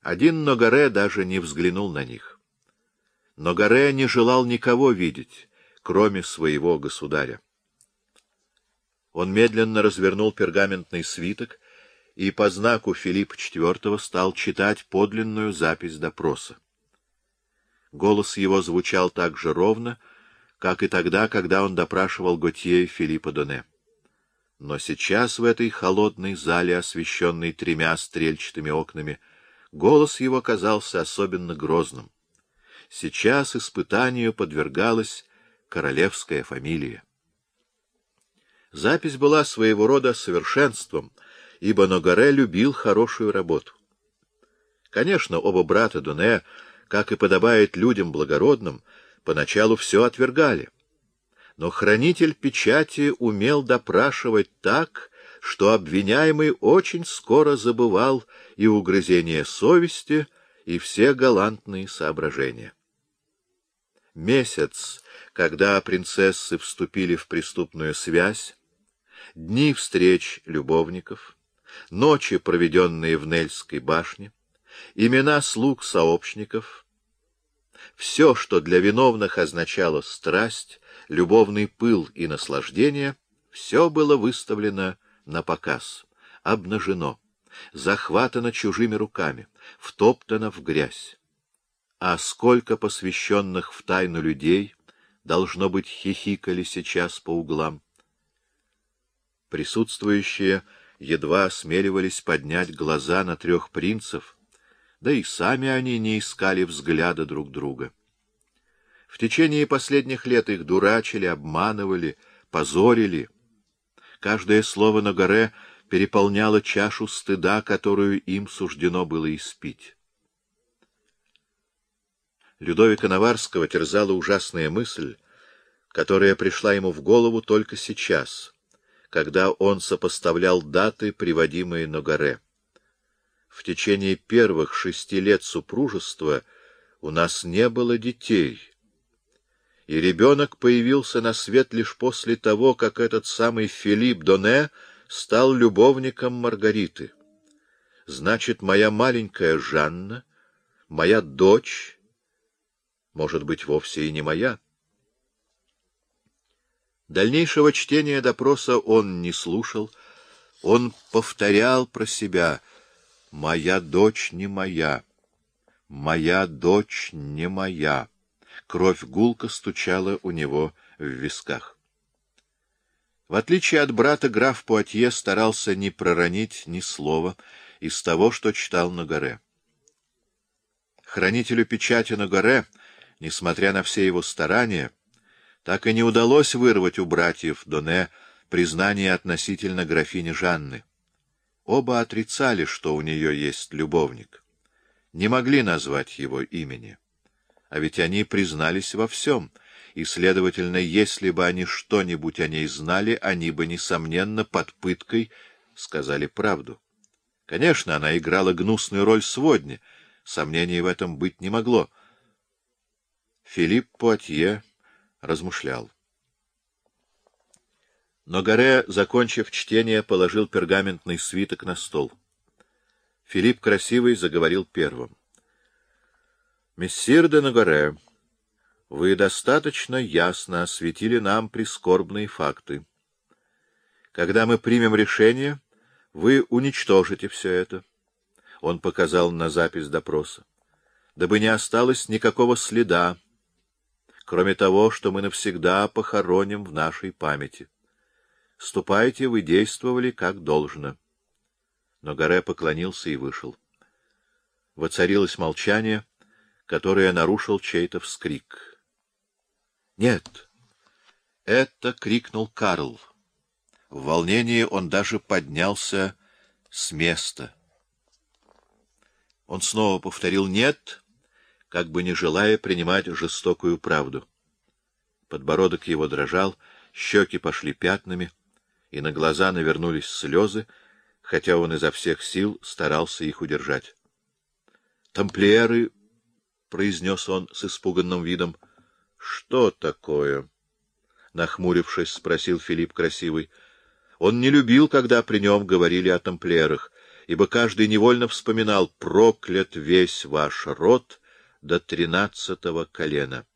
Один Ногаре даже не взглянул на них. Ногаре не желал никого видеть, кроме своего государя. Он медленно развернул пергаментный свиток и по знаку Филиппа IV стал читать подлинную запись допроса. Голос его звучал так же ровно, как и тогда, когда он допрашивал Готье и Филиппа Доне. Но сейчас в этой холодной зале, освещенной тремя стрельчатыми окнами, голос его казался особенно грозным. Сейчас испытанию подвергалась королевская фамилия. Запись была своего рода совершенством, ибо Ногаре любил хорошую работу. Конечно, оба брата Дуне, как и подобает людям благородным, поначалу все отвергали. Но хранитель печати умел допрашивать так, что обвиняемый очень скоро забывал и угрызение совести, и все галантные соображения. Месяц, когда принцессы вступили в преступную связь, дни встреч любовников, ночи, проведенные в Нельской башне, имена слуг-сообщников, все, что для виновных означало страсть, любовный пыл и наслаждение, все было выставлено на показ, обнажено, захватано чужими руками, втоптано в грязь. А сколько посвященных в тайну людей, должно быть, хихикали сейчас по углам. Присутствующие едва осмеливались поднять глаза на трех принцев, да и сами они не искали взгляда друг друга. В течение последних лет их дурачили, обманывали, позорили. Каждое слово на горе переполняло чашу стыда, которую им суждено было испить. Людовика Наварского терзала ужасная мысль, которая пришла ему в голову только сейчас — когда он сопоставлял даты, приводимые на горе. В течение первых шести лет супружества у нас не было детей, и ребенок появился на свет лишь после того, как этот самый Филипп Доне стал любовником Маргариты. Значит, моя маленькая Жанна, моя дочь, может быть, вовсе и не моя. Дальнейшего чтения допроса он не слушал. Он повторял про себя «Моя дочь не моя, моя дочь не моя». Кровь гулко стучала у него в висках. В отличие от брата, граф Пуатье старался не проронить ни слова из того, что читал на горе. Хранителю печати на горе, несмотря на все его старания, так и не удалось вырвать у братьев Доне признание относительно графини Жанны. Оба отрицали, что у нее есть любовник. Не могли назвать его имени. А ведь они признались во всем, и, следовательно, если бы они что-нибудь о ней знали, они бы, несомненно, под пыткой сказали правду. Конечно, она играла гнусную роль сводни, сомнений в этом быть не могло. Филипп Пуатье размышлял. Но Горе, закончив чтение, положил пергаментный свиток на стол. Филипп Красивый заговорил первым. — Мессир де Нагоре, вы достаточно ясно осветили нам прискорбные факты. Когда мы примем решение, вы уничтожите все это. Он показал на запись допроса. Дабы не осталось никакого следа, кроме того, что мы навсегда похороним в нашей памяти. Ступайте, вы действовали как должно. Но Горе поклонился и вышел. Воцарилось молчание, которое нарушил чей-то вскрик. — Нет! — это крикнул Карл. В волнении он даже поднялся с места. Он снова повторил «нет», как бы не желая принимать жестокую правду. Подбородок его дрожал, щеки пошли пятнами, и на глаза навернулись слезы, хотя он изо всех сил старался их удержать. — Тамплиеры, — произнес он с испуганным видом, — что такое? — нахмурившись, спросил Филипп Красивый. Он не любил, когда при нем говорили о тамплиерах, ибо каждый невольно вспоминал «проклят весь ваш род до тринадцатого колена».